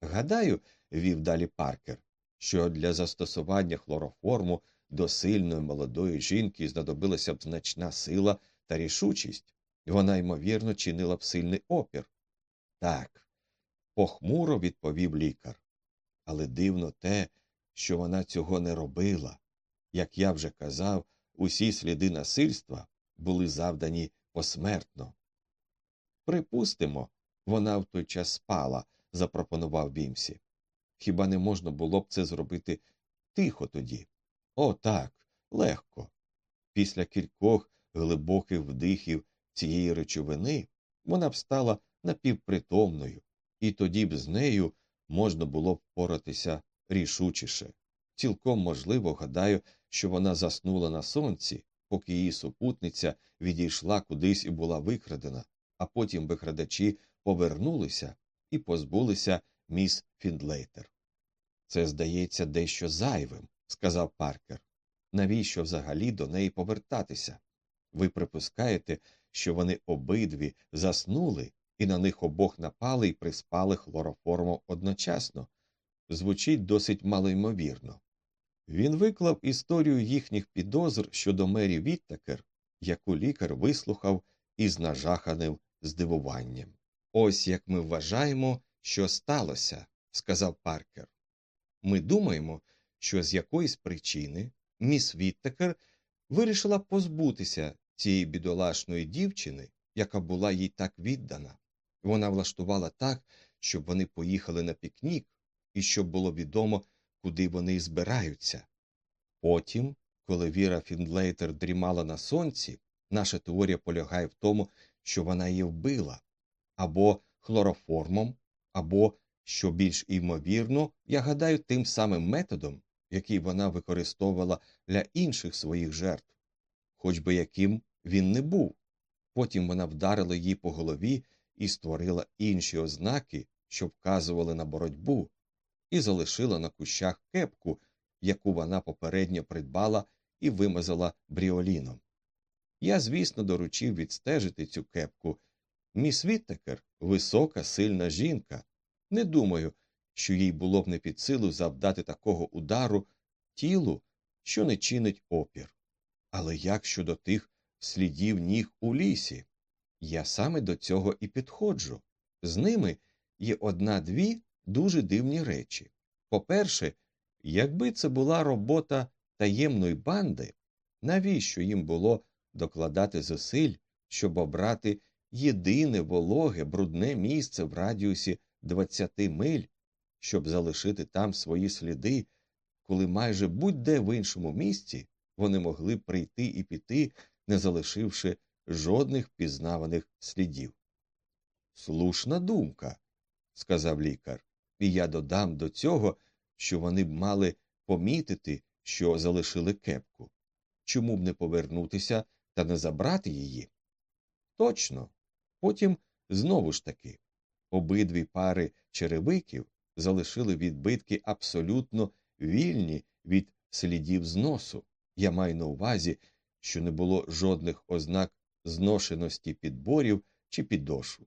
Гадаю, вів далі Паркер, що для застосування хлороформу до сильної молодої жінки знадобилася б значна сила та рішучість, вона, ймовірно, чинила б сильний опір. Так, похмуро відповів лікар. Але дивно те, що вона цього не робила. Як я вже казав, усі сліди насильства були завдані посмертно. Припустимо, вона в той час спала, запропонував Вімсі. Хіба не можна було б це зробити тихо тоді? О, так, легко. Після кількох глибоких вдихів цієї речовини вона б стала напівпритомною, і тоді б з нею можна було б впоратися рішучіше. Цілком можливо, гадаю, що вона заснула на сонці поки її супутниця відійшла кудись і була викрадена, а потім викрадачі повернулися і позбулися міс Фіндлейтер. Це здається дещо зайвим, сказав Паркер. Навіщо взагалі до неї повертатися? Ви припускаєте, що вони обидві заснули і на них обох напали і приспали хлороформом одночасно. Звучить досить малоймовірно. Він виклав історію їхніх підозр щодо Мері Віттакер, яку лікар вислухав із нажаханим здивуванням. Ось як ми вважаємо, що сталося, сказав Паркер. Ми думаємо, що з якоїсь причини міс Віттакер вирішила позбутися цієї бідолашної дівчини, яка була їй так віддана. Вона влаштувала так, щоб вони поїхали на пікнік і щоб було відомо, куди вони збираються. Потім, коли Віра Фіндлейтер дрімала на сонці, наша теорія полягає в тому, що вона її вбила або хлороформом, або, що більш імовірно, я гадаю, тим самим методом, який вона використовувала для інших своїх жертв, хоч би яким він не був. Потім вона вдарила її по голові і створила інші ознаки, що вказували на боротьбу, і залишила на кущах кепку, яку вона попередньо придбала і вимазала бріоліном. Я, звісно, доручив відстежити цю кепку. Міс Віттекер висока, сильна жінка. Не думаю, що їй було б не під силу завдати такого удару тілу, що не чинить опір. Але як щодо тих слідів ніг у лісі? Я саме до цього і підходжу. З ними є одна дві дуже дивні речі. По-перше, якби це була робота таємної банди, навіщо їм було докладати зусиль, щоб обрати єдине вологе, брудне місце в радіусі 20 миль, щоб залишити там свої сліди, коли майже будь-де в іншому місці вони могли прийти і піти, не залишивши жодних пізнаваних слідів. Слушна думка, сказав лікар, і я додам до цього, що вони б мали помітити, що залишили кепку. Чому б не повернутися та не забрати її? Точно. Потім знову ж таки обидві пари черевиків залишили відбитки абсолютно вільні від слідів зносу. Я маю на увазі, що не було жодних ознак зношеності підборів чи підошв.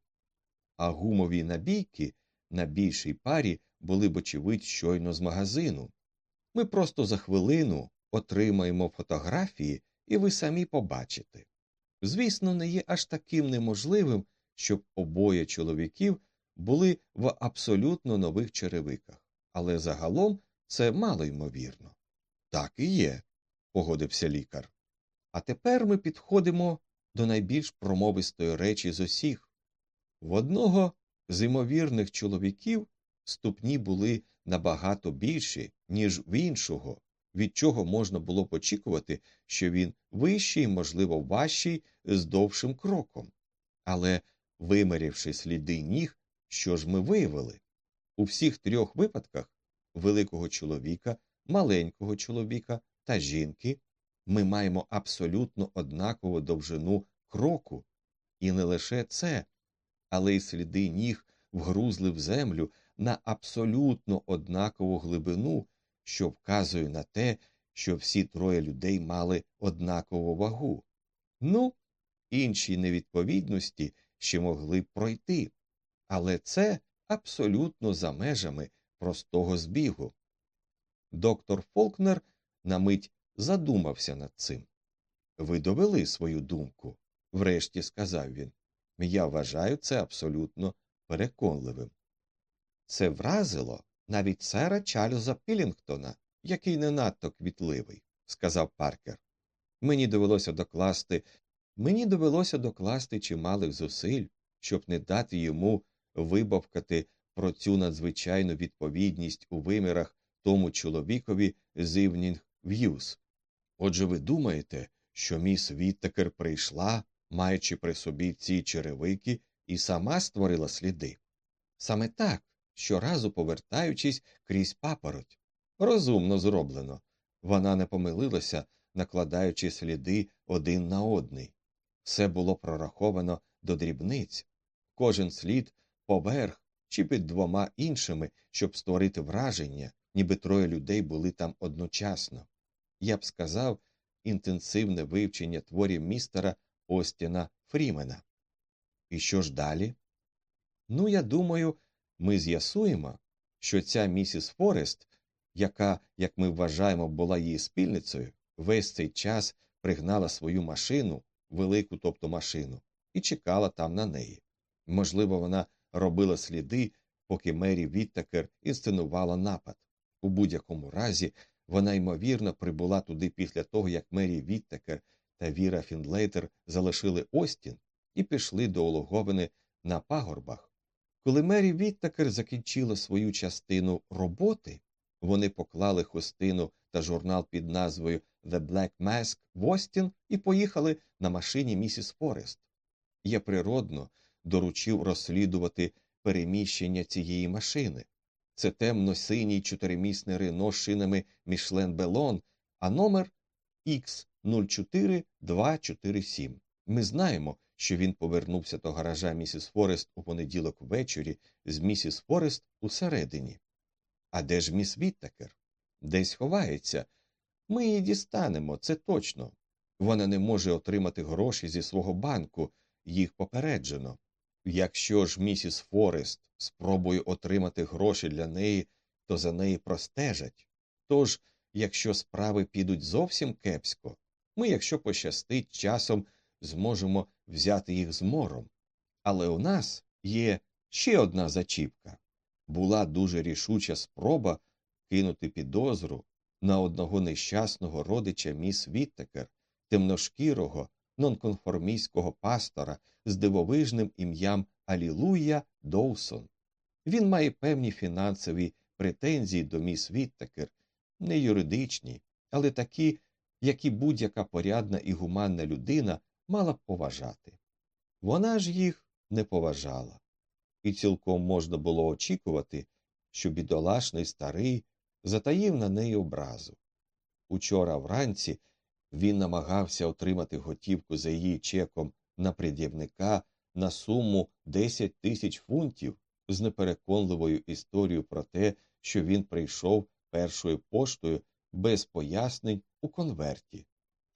А гумові набійки на більшій парі були б, очевидь, щойно з магазину. Ми просто за хвилину отримаємо фотографії, і ви самі побачите. Звісно, не є аж таким неможливим, щоб обоє чоловіків були в абсолютно нових черевиках, але загалом це мало ймовірно. Так і є, погодився лікар. А тепер ми підходимо до найбільш промовистої речі з усіх. В одного з ймовірних чоловіків ступні були набагато більші, ніж в іншого, від чого можна було б очікувати, що він вищий, можливо, важчий, з довшим кроком. Але, вимерявши сліди ніг, що ж ми виявили? У всіх трьох випадках великого чоловіка, маленького чоловіка та жінки ми маємо абсолютно однакову довжину кроку, і не лише це, але й сліди ніг вгрузли в землю на абсолютно однакову глибину, що вказує на те, що всі троє людей мали однакову вагу. Ну, інші невідповідності ще могли б пройти, але це абсолютно за межами простого збігу. Доктор Фолкнер на мить задумався над цим. Ви довели свою думку, врешті сказав він. Я вважаю це абсолютно переконливим. Це вразило навіть сера Чарльза Пілінгтона, який не надто квітливий, сказав Паркер. Мені довелося докласти мені довелося докласти чималих зусиль, щоб не дати йому вибавкати про цю надзвичайну відповідність у вимірах тому чоловікові з Івнінг В'юз. Отже, ви думаєте, що міс Віттекер прийшла, маючи при собі ці черевики, і сама створила сліди? Саме так, щоразу повертаючись крізь папороть. Розумно зроблено. Вона не помилилася, накладаючи сліди один на одний. Все було прораховано до дрібниць, кожен слід поверх чи під двома іншими, щоб створити враження, ніби троє людей були там одночасно. Я б сказав, інтенсивне вивчення творів містера Остіна Фрімена. І що ж далі? Ну, я думаю, ми з'ясуємо, що ця місіс Форест, яка, як ми вважаємо, була її спільницею, весь цей час пригнала свою машину, велику тобто машину, і чекала там на неї. Можливо, вона робила сліди, поки Мері Віттакер інсценувала напад. У будь-якому разі вона ймовірно прибула туди після того, як Мері Віттакер та Віра Фіндлейтер залишили Остін і пішли до Ологовини на пагорбах. Коли Мері Віттакер закінчила свою частину роботи, вони поклали хустину та журнал під назвою The Black Mask в Остін і поїхали на машині місіс Форест. Я природно доручив розслідувати переміщення цієї машини. Це темно синій чотиримісний Рено з шинами Мішлен Белон, а номер X04247. Ми знаємо, що він повернувся до гаража місіс Форест у понеділок ввечері з місіс Форест усередині. А де ж міс Віттакер? Десь ховається. Ми її дістанемо, це точно. Вона не може отримати гроші зі свого банку, їх попереджено. Якщо ж місіс Форест спробує отримати гроші для неї, то за неї простежать. Тож, якщо справи підуть зовсім кепсько, ми, якщо пощастить, часом зможемо взяти їх змором. Але у нас є ще одна зачіпка була дуже рішуча спроба кинути підозру на одного нещасного родича міс Віттекер, темношкірого, нонконформістського пастора з дивовижним ім'ям Алілуя Доусон. Він має певні фінансові претензії до міс Віттекер, не юридичні, але такі, які будь-яка порядна і гуманна людина мала б поважати. Вона ж їх не поважала, і цілком можна було очікувати, що бідолашний старий затаїв на неї образу. Учора вранці він намагався отримати готівку за її чеком на пред'явника на суму 10 тисяч фунтів з непереконливою історією про те, що він прийшов першою поштою без пояснень у конверті.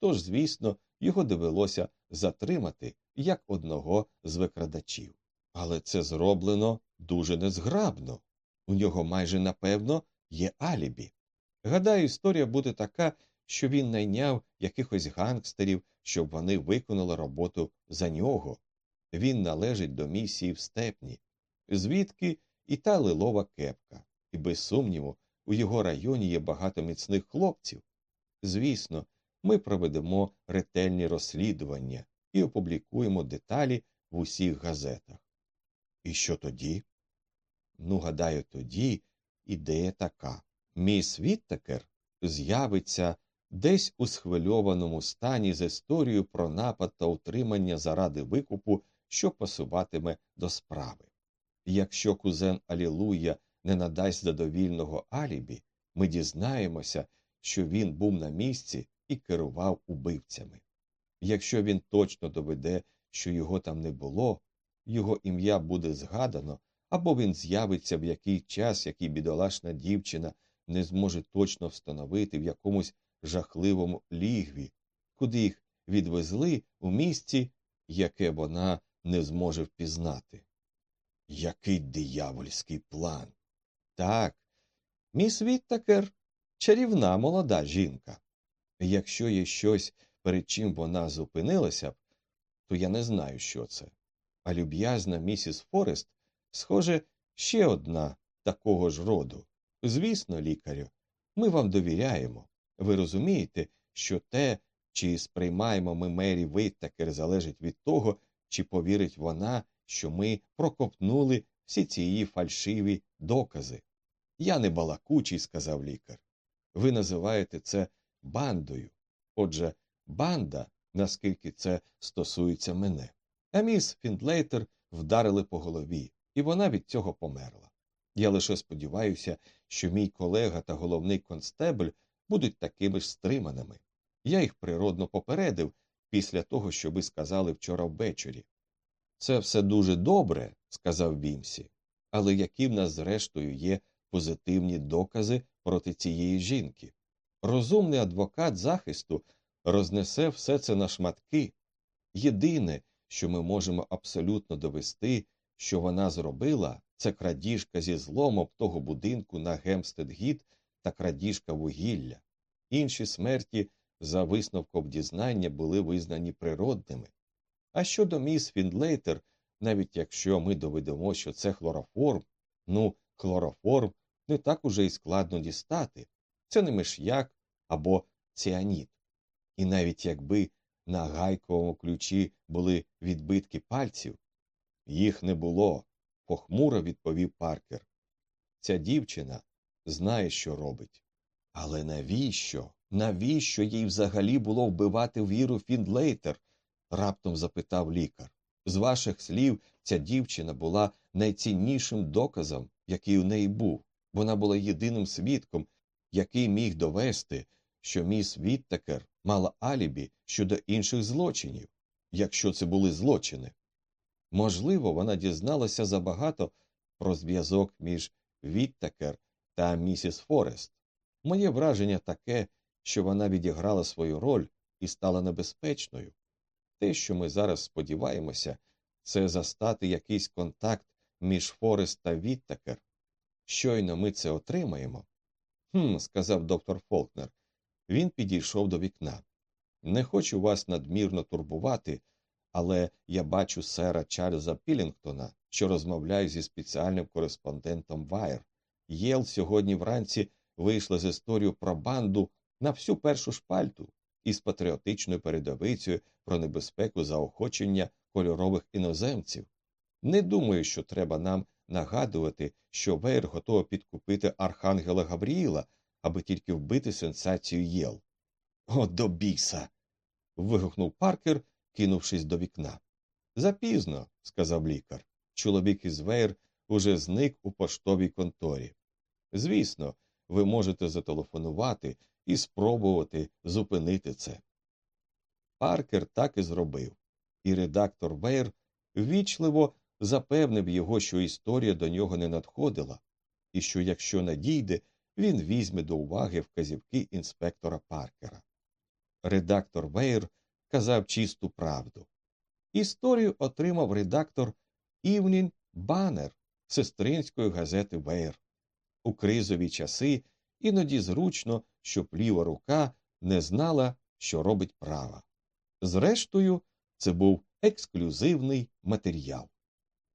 Тож, звісно, його довелося затримати як одного з викрадачів. Але це зроблено дуже незграбно. У нього майже напевно є алібі. Гадаю, історія буде така, що він найняв якихось гангстерів, щоб вони виконали роботу за нього. Він належить до місії в степні, звідки і та лилова кепка, і, без сумніву, у його районі є багато міцних хлопців. Звісно, ми проведемо ретельні розслідування і опублікуємо деталі в усіх газетах. І що тоді? Ну, гадаю, тоді ідея така міс Віттекер з'явиться десь у схвильованому стані з історією про напад та утримання заради викупу, що посуватиме до справи. Якщо кузен Алілуя не надасть задовільного алібі, ми дізнаємося, що він був на місці і керував убивцями. Якщо він точно доведе, що його там не було, його ім'я буде згадано, або він з'явиться в який час, який бідолашна дівчина не зможе точно встановити в якомусь жахливому лігві, куди їх відвезли у місці, яке вона не зможе впізнати. Який диявольський план. Так, міс Віттакер чарівна молода жінка. Якщо є щось, перед чим вона зупинилася б, то я не знаю, що це. А люб'язна місіс Форест, схоже, ще одна такого ж роду. Звісно, лікарю, ми вам довіряємо. Ви розумієте, що те, чи сприймаємо ми Мері Виттакер, залежить від того, чи повірить вона, що ми прокопнули всі ці її фальшиві докази. Я не балакучий, сказав лікар. Ви називаєте це бандою. Отже, банда, наскільки це стосується мене. А міс Фіндлейтер вдарили по голові, і вона від цього померла. Я лише сподіваюся, що мій колега та головний констебль будуть такими ж стриманими. Я їх природно попередив після того, що ви сказали вчора ввечері. Це все дуже добре, сказав Бімсі, але які в нас, зрештою, є позитивні докази проти цієї жінки? Розумний адвокат захисту рознесе все це на шматки. Єдине, що ми можемо абсолютно довести, що вона зробила, це крадіжка зі зломом того будинку на Гемстедгіт та крадіжка вугілля. Інші смерті, за висновком дізнання, були визнані природними. А щодо міс Фіндлейтер, навіть якщо ми доведемо, що це хлороформ, ну, хлороформ не так уже й складно дістати. Це не миш'як або ціаніт. І навіть якби на гайковому ключі були відбитки пальців, їх не було, похмуро відповів Паркер. Ця дівчина знає, що робить. Але навіщо? Навіщо їй взагалі було вбивати віру Фіндлейтер? раптом запитав лікар. З ваших слів, ця дівчина була найціннішим доказом, який у неї був. Вона була єдиним свідком, який міг довести, що міс Віттекер мала алібі щодо інших злочинів, якщо це були злочини. Можливо, вона дізналася забагато про зв'язок між Віттекер та місіс Форест. Моє враження таке, що вона відіграла свою роль і стала небезпечною. Те, що ми зараз сподіваємося, це застати якийсь контакт між Форест та Віттекер. Щойно ми це отримаємо. Хм, сказав доктор Фолкнер. Він підійшов до вікна. Не хочу вас надмірно турбувати, але я бачу сера Чарльза Пілінгтона, що розмовляє зі спеціальним кореспондентом Вайер. Єл сьогодні вранці вийшла з історією про банду на всю першу шпальту із патріотичною передовицею про небезпеку заохочення кольорових іноземців. Не думаю, що треба нам нагадувати, що Вейр готова підкупити архангела Гавріїла, аби тільки вбити сенсацію Єл. О, до біса. вигукнув Паркер, кинувшись до вікна. Запізно, сказав лікар. Чоловік із Вейр уже зник у поштовій конторі. Звісно, ви можете зателефонувати і спробувати зупинити це. Паркер так і зробив, і редактор Вейр ввічливо запевнив його, що історія до нього не надходила, і що, якщо надійде, він візьме до уваги вказівки інспектора Паркера. Редактор Вейр казав чисту правду. Історію отримав редактор Івнін Банер сестринської газети Вейр. У кризові часи іноді зручно, щоб ліва рука не знала, що робить права. Зрештою, це був ексклюзивний матеріал.